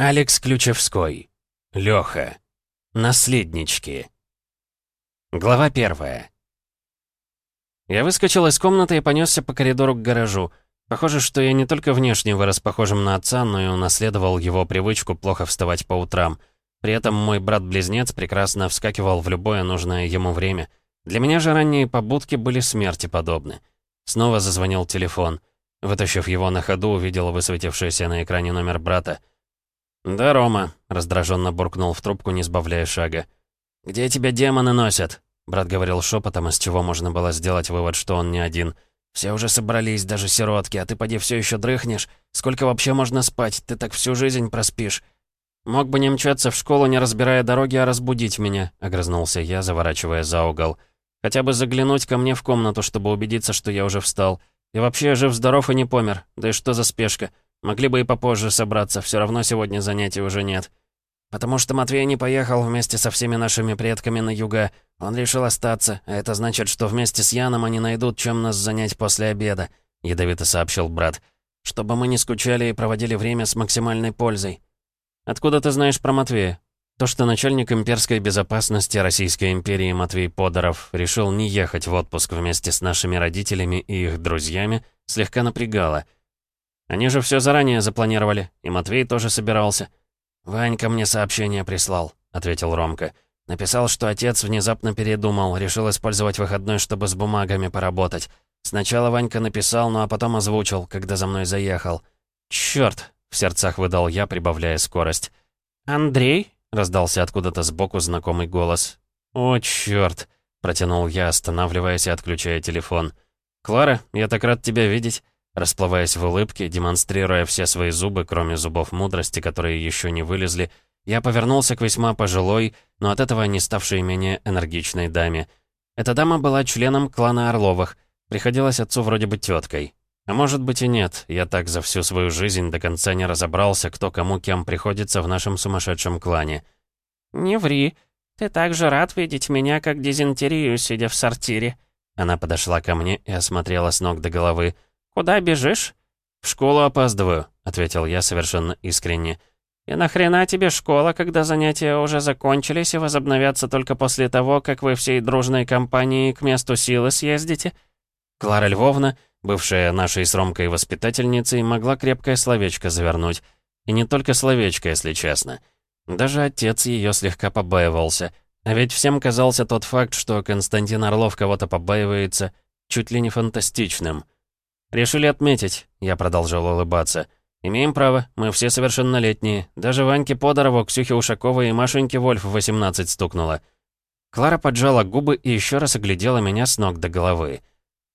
Алекс Ключевской. Лёха. Наследнички. Глава первая. Я выскочил из комнаты и понесся по коридору к гаражу. Похоже, что я не только внешне вырос похожим на отца, но и унаследовал его привычку плохо вставать по утрам. При этом мой брат-близнец прекрасно вскакивал в любое нужное ему время. Для меня же ранние побудки были смерти подобны. Снова зазвонил телефон. Вытащив его на ходу, увидел высветившийся на экране номер брата. «Да, Рома», — раздраженно буркнул в трубку, не сбавляя шага. «Где тебя демоны носят?» Брат говорил шепотом, из чего можно было сделать вывод, что он не один. «Все уже собрались, даже сиротки, а ты поди все еще дрыхнешь. Сколько вообще можно спать? Ты так всю жизнь проспишь». «Мог бы не мчаться в школу, не разбирая дороги, а разбудить меня», — огрызнулся я, заворачивая за угол. «Хотя бы заглянуть ко мне в комнату, чтобы убедиться, что я уже встал. И вообще, жив-здоров и не помер. Да и что за спешка? Могли бы и попозже собраться, все равно сегодня занятий уже нет». «Потому что Матвей не поехал вместе со всеми нашими предками на юга. Он решил остаться, а это значит, что вместе с Яном они найдут, чем нас занять после обеда», — ядовито сообщил брат. «Чтобы мы не скучали и проводили время с максимальной пользой». «Откуда ты знаешь про Матвея?» То, что начальник имперской безопасности Российской империи Матвей Подоров решил не ехать в отпуск вместе с нашими родителями и их друзьями, слегка напрягало. Они же все заранее запланировали, и Матвей тоже собирался. «Ванька мне сообщение прислал», — ответил Ромка. «Написал, что отец внезапно передумал, решил использовать выходной, чтобы с бумагами поработать. Сначала Ванька написал, ну а потом озвучил, когда за мной заехал. «Чёрт!» — в сердцах выдал я, прибавляя скорость. «Андрей?» — раздался откуда-то сбоку знакомый голос. «О, чёрт!» — протянул я, останавливаясь и отключая телефон. «Клара, я так рад тебя видеть!» Расплываясь в улыбке, демонстрируя все свои зубы, кроме зубов мудрости, которые еще не вылезли, я повернулся к весьма пожилой, но от этого не ставшей менее энергичной даме. Эта дама была членом клана Орловых, приходилась отцу вроде бы теткой. А может быть и нет, я так за всю свою жизнь до конца не разобрался, кто кому кем приходится в нашем сумасшедшем клане. «Не ври, ты так же рад видеть меня, как дизентерию, сидя в сортире». Она подошла ко мне и осмотрела с ног до головы. «Куда бежишь?» «В школу опаздываю», — ответил я совершенно искренне. «И нахрена тебе школа, когда занятия уже закончились и возобновятся только после того, как вы всей дружной компанией к месту силы съездите?» Клара Львовна, бывшая нашей с Ромкой воспитательницей, могла крепкое словечко завернуть. И не только словечко, если честно. Даже отец ее слегка побаивался. А ведь всем казался тот факт, что Константин Орлов кого-то побаивается, чуть ли не фантастичным. «Решили отметить», — я продолжал улыбаться. «Имеем право, мы все совершеннолетние. Даже Ваньке Подорову, Ксюхе Ушаковой и Машеньке Вольф в 18 стукнуло». Клара поджала губы и еще раз оглядела меня с ног до головы.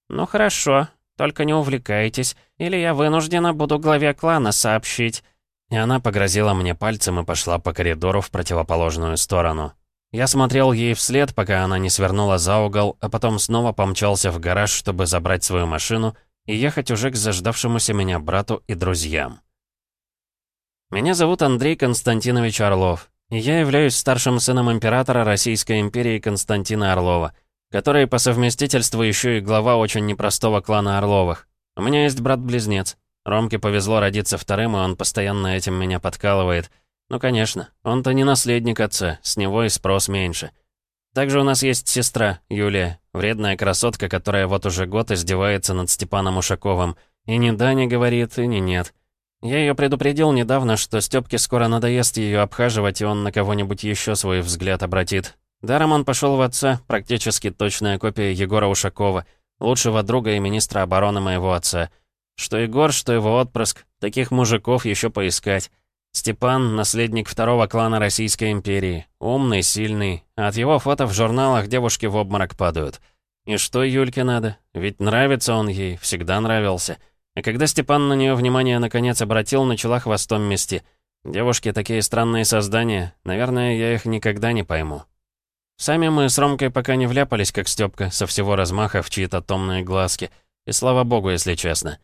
«Ну хорошо, только не увлекайтесь, или я вынуждена буду главе клана сообщить». И она погрозила мне пальцем и пошла по коридору в противоположную сторону. Я смотрел ей вслед, пока она не свернула за угол, а потом снова помчался в гараж, чтобы забрать свою машину и ехать уже к заждавшемуся меня брату и друзьям. Меня зовут Андрей Константинович Орлов, и я являюсь старшим сыном императора Российской империи Константина Орлова, который по совместительству еще и глава очень непростого клана Орловых. У меня есть брат-близнец. Ромке повезло родиться вторым, и он постоянно этим меня подкалывает. Ну, конечно, он-то не наследник отца, с него и спрос меньше. Также у нас есть сестра, Юлия, вредная красотка, которая вот уже год издевается над Степаном Ушаковым. И ни да не говорит, и ни нет. Я ее предупредил недавно, что Стёпке скоро надоест ее обхаживать, и он на кого-нибудь еще свой взгляд обратит. Даром он пошел в отца, практически точная копия Егора Ушакова, лучшего друга и министра обороны моего отца. Что Егор, что его отпрыск, таких мужиков еще поискать. Степан — наследник второго клана Российской империи. Умный, сильный. А от его фото в журналах девушки в обморок падают. И что Юльке надо? Ведь нравится он ей, всегда нравился. И когда Степан на нее внимание наконец обратил, начала хвостом мести. Девушки такие странные создания. Наверное, я их никогда не пойму. Сами мы с Ромкой пока не вляпались, как Стёпка, со всего размаха в чьи-то томные глазки. И слава богу, если честно.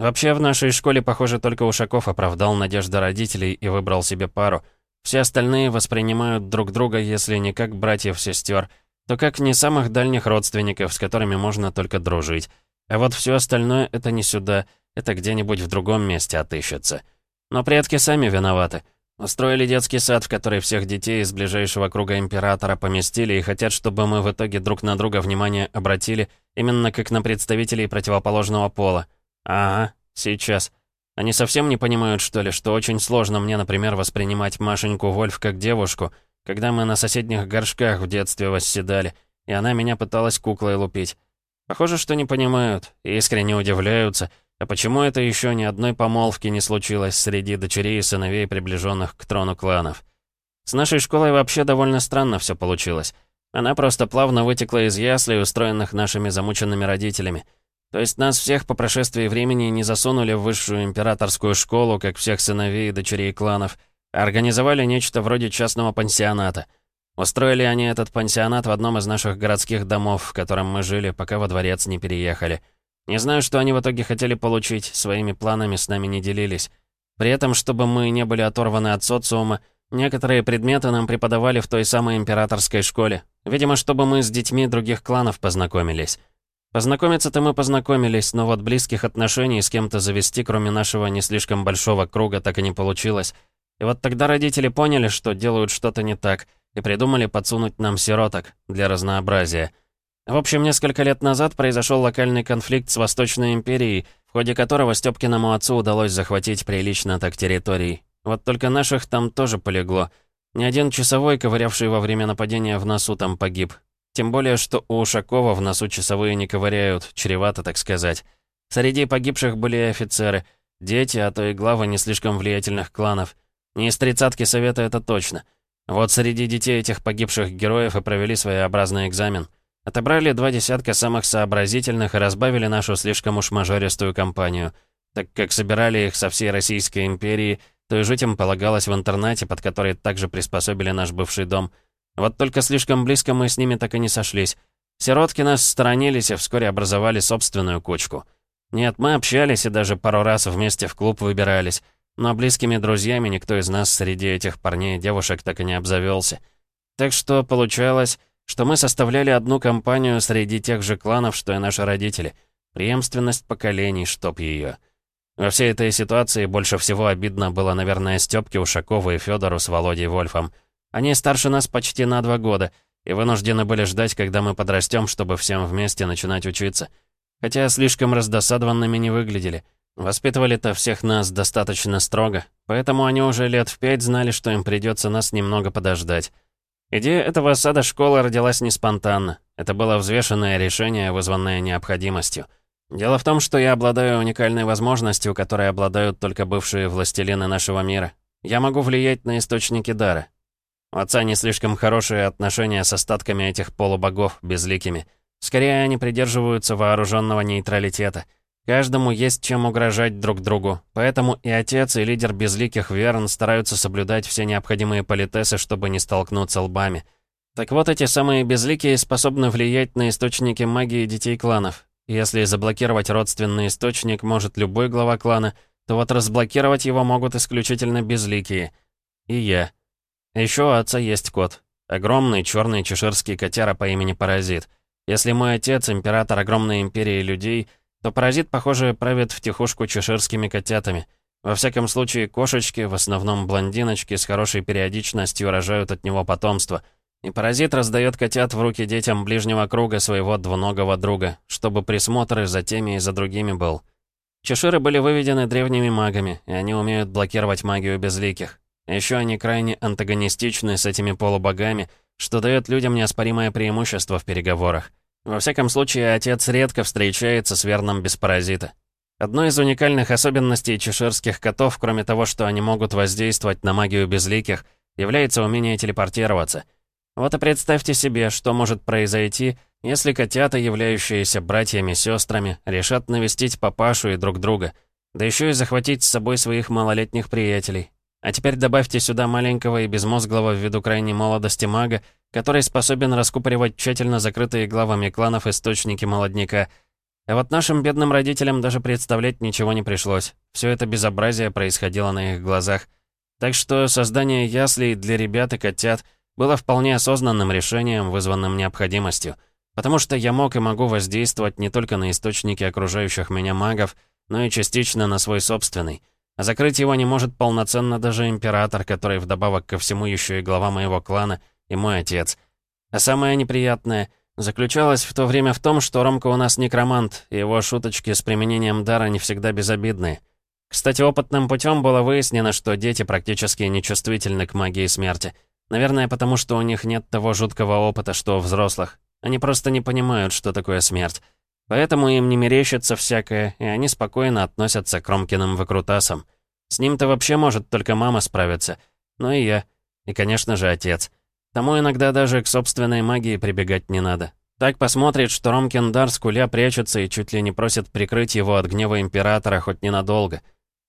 Вообще, в нашей школе, похоже, только Ушаков оправдал надежды родителей и выбрал себе пару. Все остальные воспринимают друг друга, если не как братьев-сестер, то как не самых дальних родственников, с которыми можно только дружить. А вот все остальное — это не сюда, это где-нибудь в другом месте отыщется. Но предки сами виноваты. Устроили детский сад, в который всех детей из ближайшего круга Императора поместили и хотят, чтобы мы в итоге друг на друга внимание обратили, именно как на представителей противоположного пола. Ага, сейчас. Они совсем не понимают, что ли, что очень сложно мне, например, воспринимать Машеньку Вольф как девушку, когда мы на соседних горшках в детстве восседали, и она меня пыталась куклой лупить. Похоже, что не понимают, и искренне удивляются, а почему это еще ни одной помолвки не случилось среди дочерей и сыновей, приближенных к трону кланов? С нашей школой вообще довольно странно все получилось. Она просто плавно вытекла из яслей, устроенных нашими замученными родителями. То есть нас всех по прошествии времени не засунули в высшую императорскую школу, как всех сыновей и дочерей кланов, а организовали нечто вроде частного пансионата. Устроили они этот пансионат в одном из наших городских домов, в котором мы жили, пока во дворец не переехали. Не знаю, что они в итоге хотели получить, своими планами с нами не делились. При этом, чтобы мы не были оторваны от социума, некоторые предметы нам преподавали в той самой императорской школе. Видимо, чтобы мы с детьми других кланов познакомились. Познакомиться-то мы познакомились, но вот близких отношений с кем-то завести, кроме нашего не слишком большого круга, так и не получилось. И вот тогда родители поняли, что делают что-то не так, и придумали подсунуть нам сироток для разнообразия. В общем, несколько лет назад произошел локальный конфликт с Восточной империей, в ходе которого Стёпкиному отцу удалось захватить прилично так территорий. Вот только наших там тоже полегло. Ни один часовой, ковырявший во время нападения в носу, там погиб. Тем более, что у Ушакова в носу часовые не ковыряют, чревато, так сказать. Среди погибших были офицеры, дети, а то и главы не слишком влиятельных кланов. Не из тридцатки совета это точно. Вот среди детей этих погибших героев и провели своеобразный экзамен — Отобрали два десятка самых сообразительных и разбавили нашу слишком уж мажористую компанию. Так как собирали их со всей Российской империи, то и жить им полагалось в интернате, под который также приспособили наш бывший дом. Вот только слишком близко мы с ними так и не сошлись. Сиротки нас сторонились и вскоре образовали собственную кучку. Нет, мы общались и даже пару раз вместе в клуб выбирались, но близкими друзьями никто из нас среди этих парней и девушек так и не обзавелся. Так что получалось что мы составляли одну компанию среди тех же кланов, что и наши родители. Преемственность поколений, чтоб ее. Во всей этой ситуации больше всего обидно было, наверное, Стёпке Ушакову и Федору с Володей Вольфом. Они старше нас почти на два года и вынуждены были ждать, когда мы подрастем, чтобы всем вместе начинать учиться. Хотя слишком раздосадованными не выглядели. Воспитывали-то всех нас достаточно строго, поэтому они уже лет в пять знали, что им придется нас немного подождать. Идея этого сада школы родилась не спонтанно. Это было взвешенное решение, вызванное необходимостью. Дело в том, что я обладаю уникальной возможностью, которой обладают только бывшие властелины нашего мира. Я могу влиять на источники дара. У отца не слишком хорошие отношения с остатками этих полубогов, безликими. Скорее, они придерживаются вооруженного нейтралитета — Каждому есть чем угрожать друг другу, поэтому и отец, и лидер безликих Верн стараются соблюдать все необходимые политесы, чтобы не столкнуться лбами. Так вот, эти самые безликие способны влиять на источники магии детей кланов. Если заблокировать родственный источник может любой глава клана, то вот разблокировать его могут исключительно безликие. И я. Еще у отца есть кот. Огромный черный чеширский котяра по имени Паразит. Если мой отец, император огромной империи людей — то паразит, похоже, правит втихушку чеширскими котятами. Во всяком случае, кошечки, в основном блондиночки, с хорошей периодичностью рожают от него потомство. И паразит раздает котят в руки детям ближнего круга своего двуногого друга, чтобы присмотр и за теми, и за другими был. Чеширы были выведены древними магами, и они умеют блокировать магию безликих. Еще они крайне антагонистичны с этими полубогами, что дает людям неоспоримое преимущество в переговорах. Во всяком случае, отец редко встречается с верным без паразита. Одной из уникальных особенностей чеширских котов, кроме того, что они могут воздействовать на магию безликих, является умение телепортироваться. Вот и представьте себе, что может произойти, если котята, являющиеся братьями-сестрами, решат навестить папашу и друг друга, да еще и захватить с собой своих малолетних приятелей. А теперь добавьте сюда маленького и безмозглого ввиду крайней молодости мага, который способен раскупоривать тщательно закрытые главами кланов источники молодняка. А вот нашим бедным родителям даже представлять ничего не пришлось. Все это безобразие происходило на их глазах. Так что создание яслей для ребят и котят было вполне осознанным решением, вызванным необходимостью. Потому что я мог и могу воздействовать не только на источники окружающих меня магов, но и частично на свой собственный. А закрыть его не может полноценно даже император, который вдобавок ко всему еще и глава моего клана и мой отец. А самое неприятное заключалось в то время в том, что Ромка у нас некромант, и его шуточки с применением дара не всегда безобидные. Кстати, опытным путем было выяснено, что дети практически нечувствительны к магии смерти. Наверное, потому что у них нет того жуткого опыта, что у взрослых. Они просто не понимают, что такое смерть. Поэтому им не мерещится всякое, и они спокойно относятся к Ромкиным выкрутасам. С ним-то вообще может только мама справиться. Ну и я. И, конечно же, отец. Тому иногда даже к собственной магии прибегать не надо. Так посмотрит, что Ромкин дар скуля прячется и чуть ли не просит прикрыть его от гнева Императора хоть ненадолго.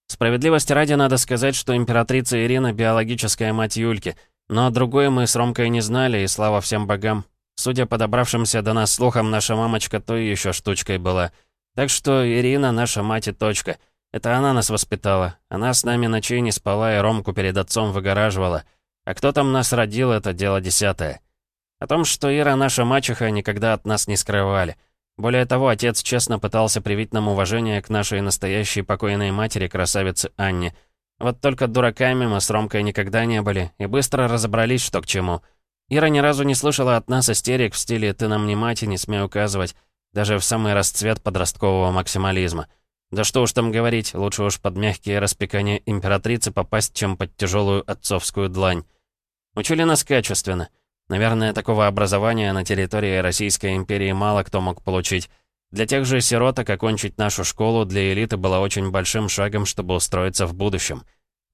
Справедливости ради надо сказать, что императрица Ирина — биологическая мать Юльки, но другое мы с Ромкой не знали, и слава всем богам, Судя по добравшимся до нас слухам, наша мамочка той еще штучкой была. Так что Ирина наша мать и точка. Это она нас воспитала. Она с нами ночей не спала и Ромку перед отцом выгораживала. А кто там нас родил, это дело десятое. О том, что Ира наша мачеха, никогда от нас не скрывали. Более того, отец честно пытался привить нам уважение к нашей настоящей покойной матери, красавице Анне. Вот только дураками мы с Ромкой никогда не были и быстро разобрались, что к чему — Ира ни разу не слышала от нас истерик в стиле «ты нам не мать и не смей указывать», даже в самый расцвет подросткового максимализма. Да что уж там говорить, лучше уж под мягкие распекания императрицы попасть, чем под тяжелую отцовскую длань. Учили нас качественно. Наверное, такого образования на территории Российской империи мало кто мог получить. Для тех же сироток окончить нашу школу для элиты было очень большим шагом, чтобы устроиться в будущем.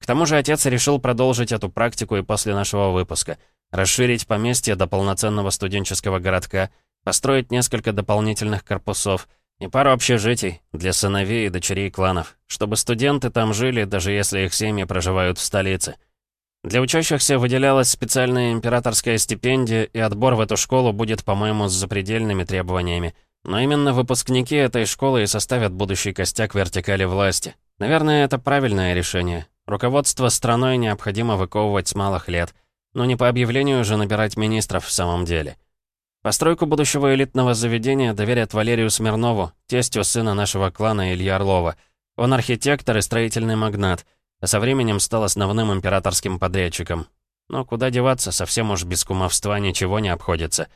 К тому же отец решил продолжить эту практику и после нашего выпуска — расширить поместье до полноценного студенческого городка, построить несколько дополнительных корпусов и пару общежитий для сыновей и дочерей кланов, чтобы студенты там жили, даже если их семьи проживают в столице. Для учащихся выделялась специальная императорская стипендия, и отбор в эту школу будет, по-моему, с запредельными требованиями. Но именно выпускники этой школы и составят будущий костяк вертикали власти. Наверное, это правильное решение. Руководство страной необходимо выковывать с малых лет — но не по объявлению же набирать министров в самом деле. Постройку будущего элитного заведения доверят Валерию Смирнову, тестю сына нашего клана Илья Орлова. Он архитектор и строительный магнат, а со временем стал основным императорским подрядчиком. Но куда деваться, совсем уж без кумовства ничего не обходится.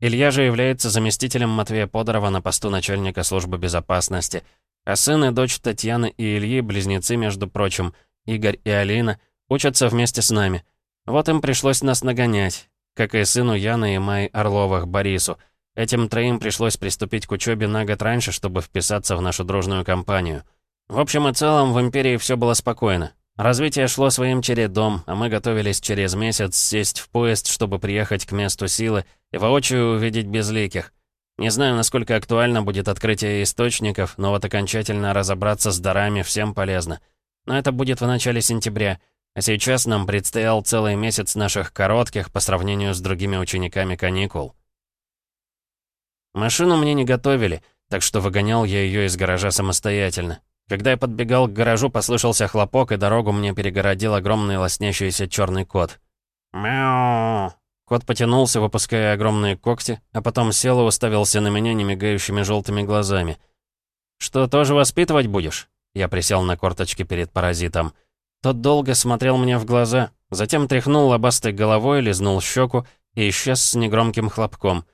Илья же является заместителем Матвея Подорова на посту начальника службы безопасности, а сын и дочь Татьяны и Ильи, близнецы, между прочим, Игорь и Алина, учатся вместе с нами — вот им пришлось нас нагонять, как и сыну Яны и Май Орловых, Борису. Этим троим пришлось приступить к учебе на год раньше, чтобы вписаться в нашу дружную компанию. В общем и целом, в Империи все было спокойно. Развитие шло своим чередом, а мы готовились через месяц сесть в поезд, чтобы приехать к месту силы и воочию увидеть безликих. Не знаю, насколько актуально будет открытие источников, но вот окончательно разобраться с дарами всем полезно. Но это будет в начале сентября — а сейчас нам предстоял целый месяц наших коротких по сравнению с другими учениками каникул. Машину мне не готовили, так что выгонял я ее из гаража самостоятельно. Когда я подбегал к гаражу, послышался хлопок, и дорогу мне перегородил огромный лоснящийся черный кот. «Мяу!» Кот потянулся, выпуская огромные когти, а потом сел и уставился на меня немигающими желтыми глазами. «Что, тоже воспитывать будешь?» Я присел на корточки перед паразитом. Тот долго смотрел мне в глаза, затем тряхнул лобастой головой, лизнул щеку и исчез с негромким хлопком.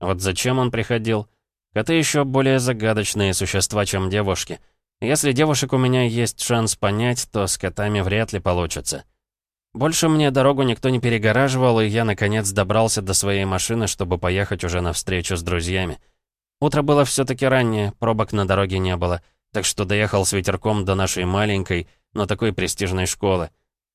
Вот зачем он приходил? Коты еще более загадочные существа, чем девушки. Если девушек у меня есть шанс понять, то с котами вряд ли получится. Больше мне дорогу никто не перегораживал, и я, наконец, добрался до своей машины, чтобы поехать уже на встречу с друзьями. Утро было все таки раннее, пробок на дороге не было, так что доехал с ветерком до нашей маленькой, но такой престижной школы.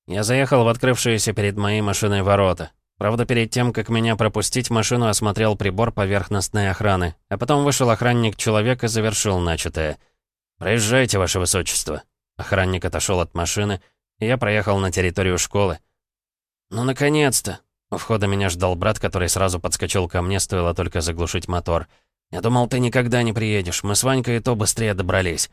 Я заехал в открывшиеся перед моей машиной ворота. Правда, перед тем, как меня пропустить, машину осмотрел прибор поверхностной охраны, а потом вышел охранник-человек и завершил начатое. «Проезжайте, ваше высочество». Охранник отошел от машины, и я проехал на территорию школы. «Ну, наконец-то!» У входа меня ждал брат, который сразу подскочил ко мне, стоило только заглушить мотор. «Я думал, ты никогда не приедешь. Мы с Ванькой и то быстрее добрались».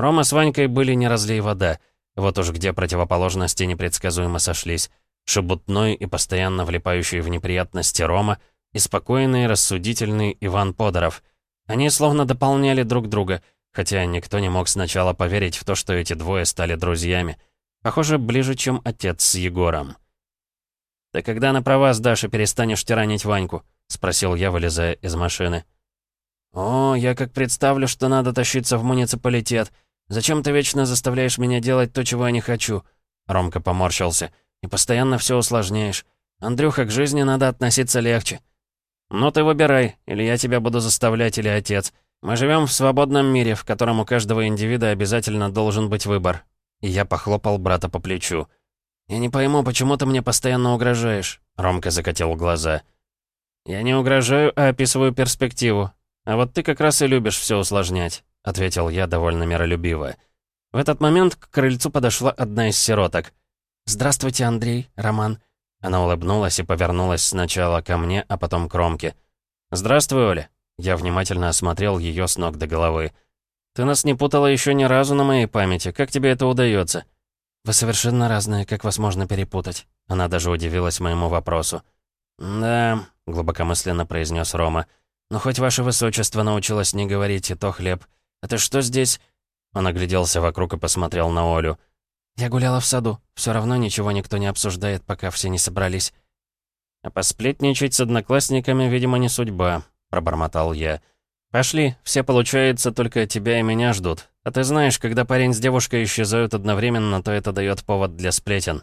Рома с Ванькой были не разлей вода. Вот уж где противоположности непредсказуемо сошлись. Шебутной и постоянно влипающий в неприятности Рома и спокойный, рассудительный Иван Подоров. Они словно дополняли друг друга, хотя никто не мог сначала поверить в то, что эти двое стали друзьями. Похоже, ближе, чем отец с Егором. «Ты когда на права сдашь и перестанешь тиранить Ваньку?» — спросил я, вылезая из машины. «О, я как представлю, что надо тащиться в муниципалитет. Зачем ты вечно заставляешь меня делать то, чего я не хочу?» Ромка поморщился. «И постоянно все усложняешь. Андрюха, к жизни надо относиться легче». «Ну ты выбирай, или я тебя буду заставлять, или отец. Мы живем в свободном мире, в котором у каждого индивида обязательно должен быть выбор». И я похлопал брата по плечу. «Я не пойму, почему ты мне постоянно угрожаешь?» Ромка закатил глаза. «Я не угрожаю, а описываю перспективу. А вот ты как раз и любишь все усложнять», — ответил я довольно миролюбиво. В этот момент к крыльцу подошла одна из сироток. «Здравствуйте, Андрей, Роман». Она улыбнулась и повернулась сначала ко мне, а потом к Ромке. «Здравствуй, Оля». Я внимательно осмотрел ее с ног до головы. «Ты нас не путала еще ни разу на моей памяти. Как тебе это удается?» «Вы совершенно разные, как вас можно перепутать?» Она даже удивилась моему вопросу. «Да», — глубокомысленно произнес Рома. «Но хоть ваше высочество научилось не говорить, и то хлеб. Это что здесь?» Он огляделся вокруг и посмотрел на Олю. «Я гуляла в саду. Все равно ничего никто не обсуждает, пока все не собрались». «А посплетничать с одноклассниками, видимо, не судьба», — пробормотал я. «Пошли, все, получается, только тебя и меня ждут. А ты знаешь, когда парень с девушкой исчезают одновременно, то это дает повод для сплетен».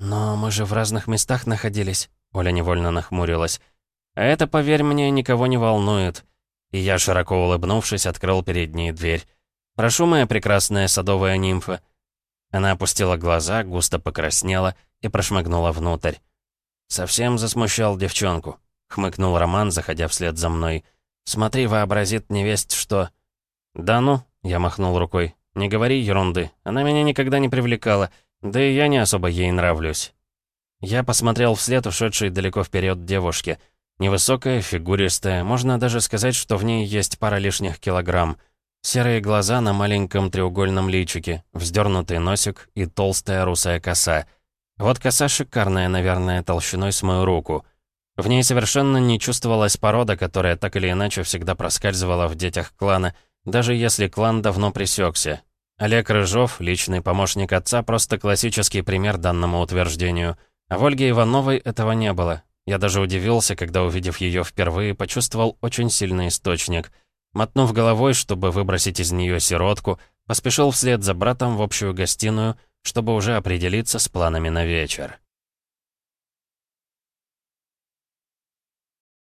«Но мы же в разных местах находились», — Оля невольно нахмурилась. «А это, поверь мне, никого не волнует». И я, широко улыбнувшись, открыл перед ней дверь. «Прошу, моя прекрасная садовая нимфа». Она опустила глаза, густо покраснела и прошмыгнула внутрь. «Совсем засмущал девчонку», — хмыкнул Роман, заходя вслед за мной. «Смотри, вообразит невесть, что...» «Да ну», я махнул рукой. «Не говори ерунды. Она меня никогда не привлекала. Да и я не особо ей нравлюсь». Я посмотрел вслед ушедшей далеко вперед девушке. Невысокая, фигуристая, можно даже сказать, что в ней есть пара лишних килограмм. Серые глаза на маленьком треугольном личике, вздернутый носик и толстая русая коса. Вот коса шикарная, наверное, толщиной с мою руку. В ней совершенно не чувствовалась порода, которая так или иначе всегда проскальзывала в детях клана — даже если клан давно пресекся. Олег Рыжов, личный помощник отца, просто классический пример данному утверждению. А в Ольге Ивановой этого не было. Я даже удивился, когда, увидев ее впервые, почувствовал очень сильный источник. Мотнув головой, чтобы выбросить из нее сиротку, поспешил вслед за братом в общую гостиную, чтобы уже определиться с планами на вечер.